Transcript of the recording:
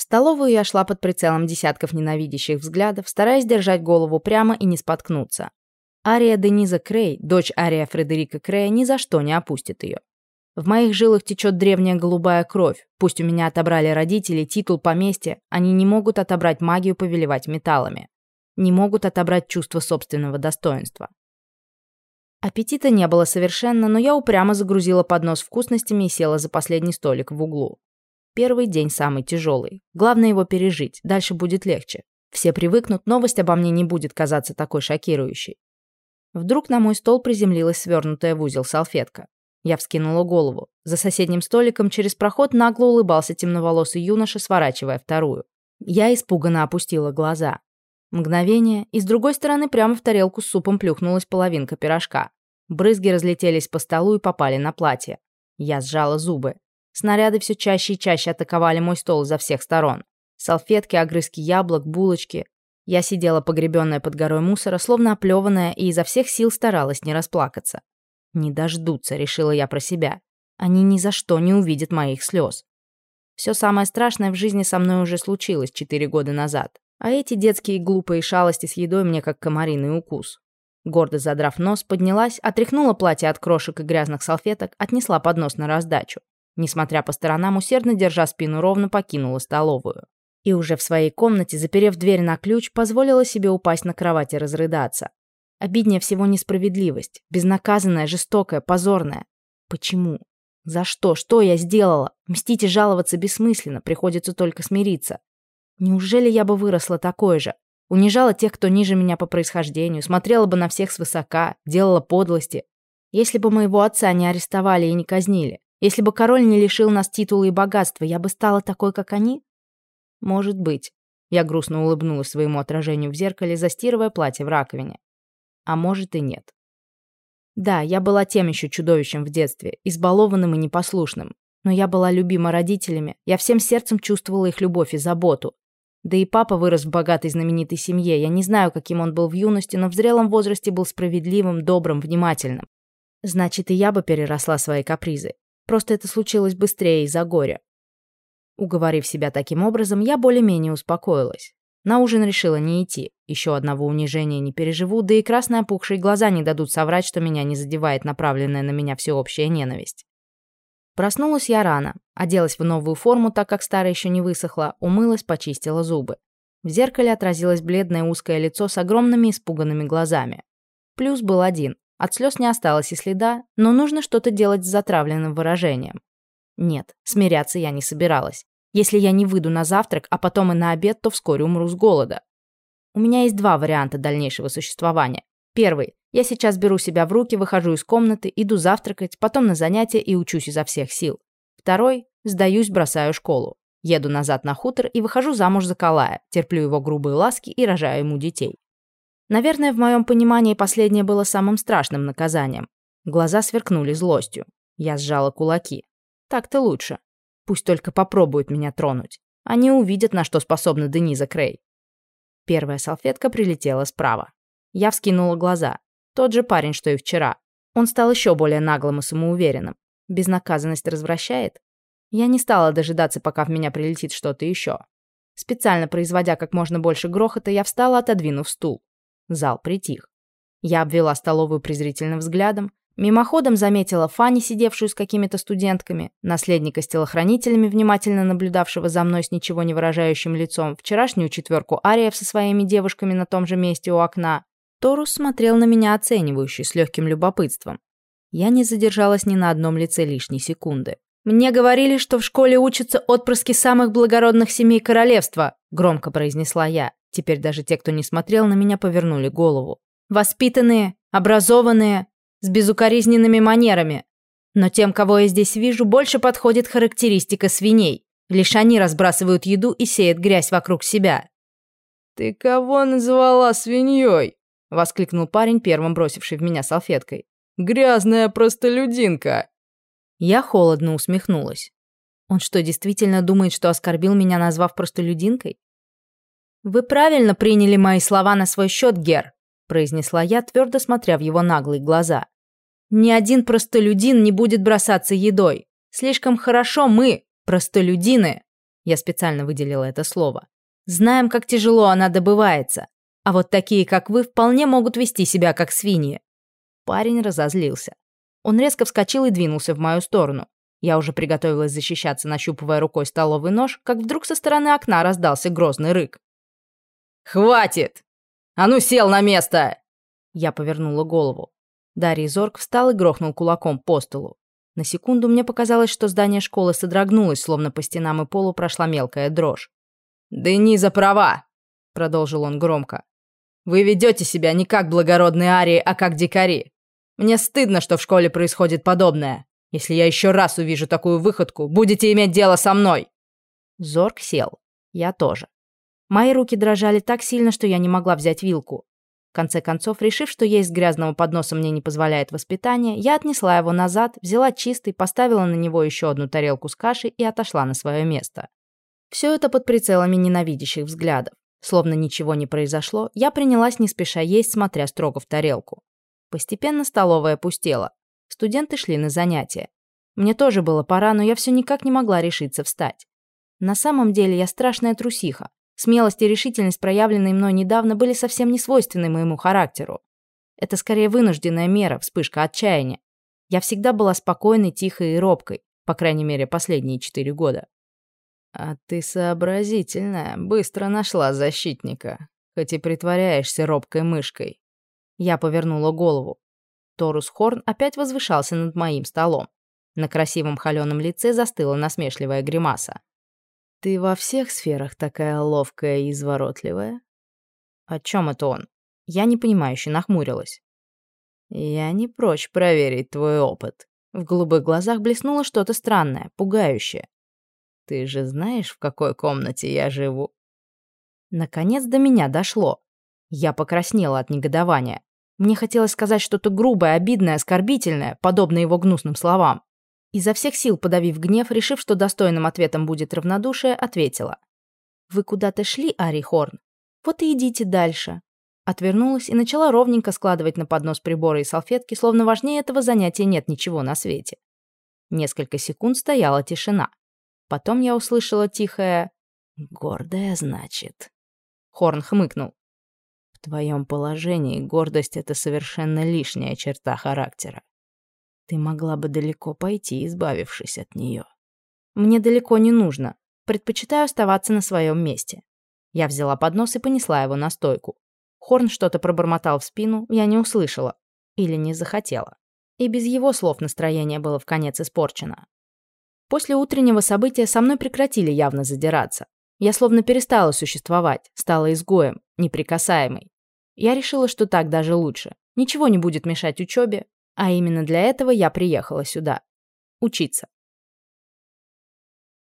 В столовую я шла под прицелом десятков ненавидящих взглядов, стараясь держать голову прямо и не споткнуться. Ария Дениза Крей, дочь Ария Фредерика Крея, ни за что не опустит ее. В моих жилах течет древняя голубая кровь. Пусть у меня отобрали родители, титул, поместье, они не могут отобрать магию повелевать металлами. Не могут отобрать чувство собственного достоинства. Аппетита не было совершенно, но я упрямо загрузила поднос вкусностями и села за последний столик в углу. Первый день самый тяжелый. Главное его пережить, дальше будет легче. Все привыкнут, новость обо мне не будет казаться такой шокирующей. Вдруг на мой стол приземлилась свернутая в узел салфетка. Я вскинула голову. За соседним столиком через проход нагло улыбался темноволосый юноша, сворачивая вторую. Я испуганно опустила глаза. Мгновение, и с другой стороны прямо в тарелку с супом плюхнулась половинка пирожка. Брызги разлетелись по столу и попали на платье. Я сжала зубы. Снаряды все чаще и чаще атаковали мой стол изо всех сторон. Салфетки, огрызки яблок, булочки. Я сидела погребенная под горой мусора, словно оплеванная, и изо всех сил старалась не расплакаться. «Не дождутся», — решила я про себя. «Они ни за что не увидят моих слез». Все самое страшное в жизни со мной уже случилось четыре года назад. А эти детские глупые шалости с едой мне как комариный укус. Гордо задрав нос, поднялась, отряхнула платье от крошек и грязных салфеток, отнесла поднос на раздачу несмотря по сторонам, усердно держа спину ровно покинула столовую. И уже в своей комнате, заперев дверь на ключ, позволила себе упасть на кровать и разрыдаться. Обиднее всего несправедливость, безнаказанная, жестокая, позорная. Почему? За что? Что я сделала? Мстить и жаловаться бессмысленно, приходится только смириться. Неужели я бы выросла такой же? Унижала тех, кто ниже меня по происхождению, смотрела бы на всех свысока, делала подлости. Если бы моего отца не арестовали и не казнили, если бы король не лишил нас титула и богатства, я бы стала такой, как они? Может быть. Я грустно улыбнулась своему отражению в зеркале, застирывая платье в раковине. А может и нет. Да, я была тем еще чудовищем в детстве, избалованным и непослушным. Но я была любима родителями, я всем сердцем чувствовала их любовь и заботу. Да и папа вырос в богатой знаменитой семье, я не знаю, каким он был в юности, но в зрелом возрасте был справедливым, добрым, внимательным. Значит, и я бы переросла свои капризы. Просто это случилось быстрее из-за горя. Уговорив себя таким образом, я более-менее успокоилась. На ужин решила не идти. Еще одного унижения не переживу, да и красные опухшие глаза не дадут соврать, что меня не задевает направленная на меня всеобщая ненависть. Проснулась я рано, оделась в новую форму, так как старая еще не высохла, умылась, почистила зубы. В зеркале отразилось бледное узкое лицо с огромными испуганными глазами. Плюс был один. От слез не осталось и следа, но нужно что-то делать с затравленным выражением. Нет, смиряться я не собиралась. Если я не выйду на завтрак, а потом и на обед, то вскоре умру с голода. У меня есть два варианта дальнейшего существования. Первый. Я сейчас беру себя в руки, выхожу из комнаты, иду завтракать, потом на занятия и учусь изо всех сил. Второй. Сдаюсь, бросаю школу. Еду назад на хутор и выхожу замуж за Калая, терплю его грубые ласки и рожаю ему детей. Наверное, в моем понимании последнее было самым страшным наказанием. Глаза сверкнули злостью. Я сжала кулаки. Так-то лучше. Пусть только попробуют меня тронуть. Они увидят, на что способна Дениза Крей. Первая салфетка прилетела справа. Я вскинула глаза. Тот же парень, что и вчера. Он стал еще более наглым и самоуверенным. Безнаказанность развращает? Я не стала дожидаться, пока в меня прилетит что-то еще. Специально производя как можно больше грохота, я встала, отодвинув стул. Зал притих. Я обвела столовую презрительным взглядом, мимоходом заметила Фанни, сидевшую с какими-то студентками, наследника с телохранителями, внимательно наблюдавшего за мной с ничего не выражающим лицом, вчерашнюю четверку ариев со своими девушками на том же месте у окна. Торус смотрел на меня оценивающе, с легким любопытством. Я не задержалась ни на одном лице лишней секунды. «Мне говорили, что в школе учатся отпрыски самых благородных семей королевства», — громко произнесла я. Теперь даже те, кто не смотрел на меня, повернули голову. Воспитанные, образованные, с безукоризненными манерами. Но тем, кого я здесь вижу, больше подходит характеристика свиней. Лишь они разбрасывают еду и сеют грязь вокруг себя. «Ты кого назвала свиньей?» – воскликнул парень, первым бросивший в меня салфеткой. «Грязная простолюдинка!» Я холодно усмехнулась. Он что, действительно думает, что оскорбил меня, назвав простолюдинкой? «Вы правильно приняли мои слова на свой счет, Гер», произнесла я, твердо смотря в его наглые глаза. «Ни один простолюдин не будет бросаться едой. Слишком хорошо мы, простолюдины», я специально выделила это слово, «знаем, как тяжело она добывается. А вот такие, как вы, вполне могут вести себя, как свиньи». Парень разозлился. Он резко вскочил и двинулся в мою сторону. Я уже приготовилась защищаться, нащупывая рукой столовый нож, как вдруг со стороны окна раздался грозный рык. «Хватит! А ну сел на место!» Я повернула голову. Дарий Зорг встал и грохнул кулаком по столу. На секунду мне показалось, что здание школы содрогнулось, словно по стенам и полу прошла мелкая дрожь. «Да не за права!» — продолжил он громко. «Вы ведете себя не как благородные арии, а как дикари. Мне стыдно, что в школе происходит подобное. Если я еще раз увижу такую выходку, будете иметь дело со мной!» Зорг сел. Я тоже. Мои руки дрожали так сильно, что я не могла взять вилку. В конце концов, решив, что есть грязного подноса мне не позволяет воспитание, я отнесла его назад, взяла чистый, поставила на него еще одну тарелку с кашей и отошла на свое место. Все это под прицелами ненавидящих взглядов. Словно ничего не произошло, я принялась не спеша есть, смотря строго в тарелку. Постепенно столовая пустела. Студенты шли на занятия. Мне тоже было пора, но я все никак не могла решиться встать. На самом деле я страшная трусиха. Смелость и решительность, проявленные мной недавно, были совсем не свойственны моему характеру. Это скорее вынужденная мера, вспышка отчаяния. Я всегда была спокойной, тихой и робкой, по крайней мере, последние четыре года. «А ты сообразительная, быстро нашла защитника, хоть и притворяешься робкой мышкой». Я повернула голову. Торус Хорн опять возвышался над моим столом. На красивом холеном лице застыла насмешливая гримаса. Ты во всех сферах такая ловкая и изворотливая? О чем это он? Я непонимающе нахмурилась. Я не прочь проверить твой опыт. В голубых глазах блеснуло что-то странное, пугающее. Ты же знаешь, в какой комнате я живу? Наконец до меня дошло. Я покраснела от негодования. Мне хотелось сказать что-то грубое, обидное, оскорбительное, подобное его гнусным словам изо всех сил подавив гнев, решив, что достойным ответом будет равнодушие, ответила. «Вы куда-то шли, Ари Хорн? Вот и идите дальше». Отвернулась и начала ровненько складывать на поднос приборы и салфетки, словно важнее этого занятия нет ничего на свете. Несколько секунд стояла тишина. Потом я услышала тихое «Гордая, значит». Хорн хмыкнул. «В твоем положении гордость — это совершенно лишняя черта характера. Ты могла бы далеко пойти, избавившись от нее. Мне далеко не нужно. Предпочитаю оставаться на своем месте. Я взяла поднос и понесла его на стойку. Хорн что-то пробормотал в спину, я не услышала. Или не захотела. И без его слов настроение было в конец испорчено. После утреннего события со мной прекратили явно задираться. Я словно перестала существовать, стала изгоем, неприкасаемой. Я решила, что так даже лучше. Ничего не будет мешать учебе, а именно для этого я приехала сюда. Учиться.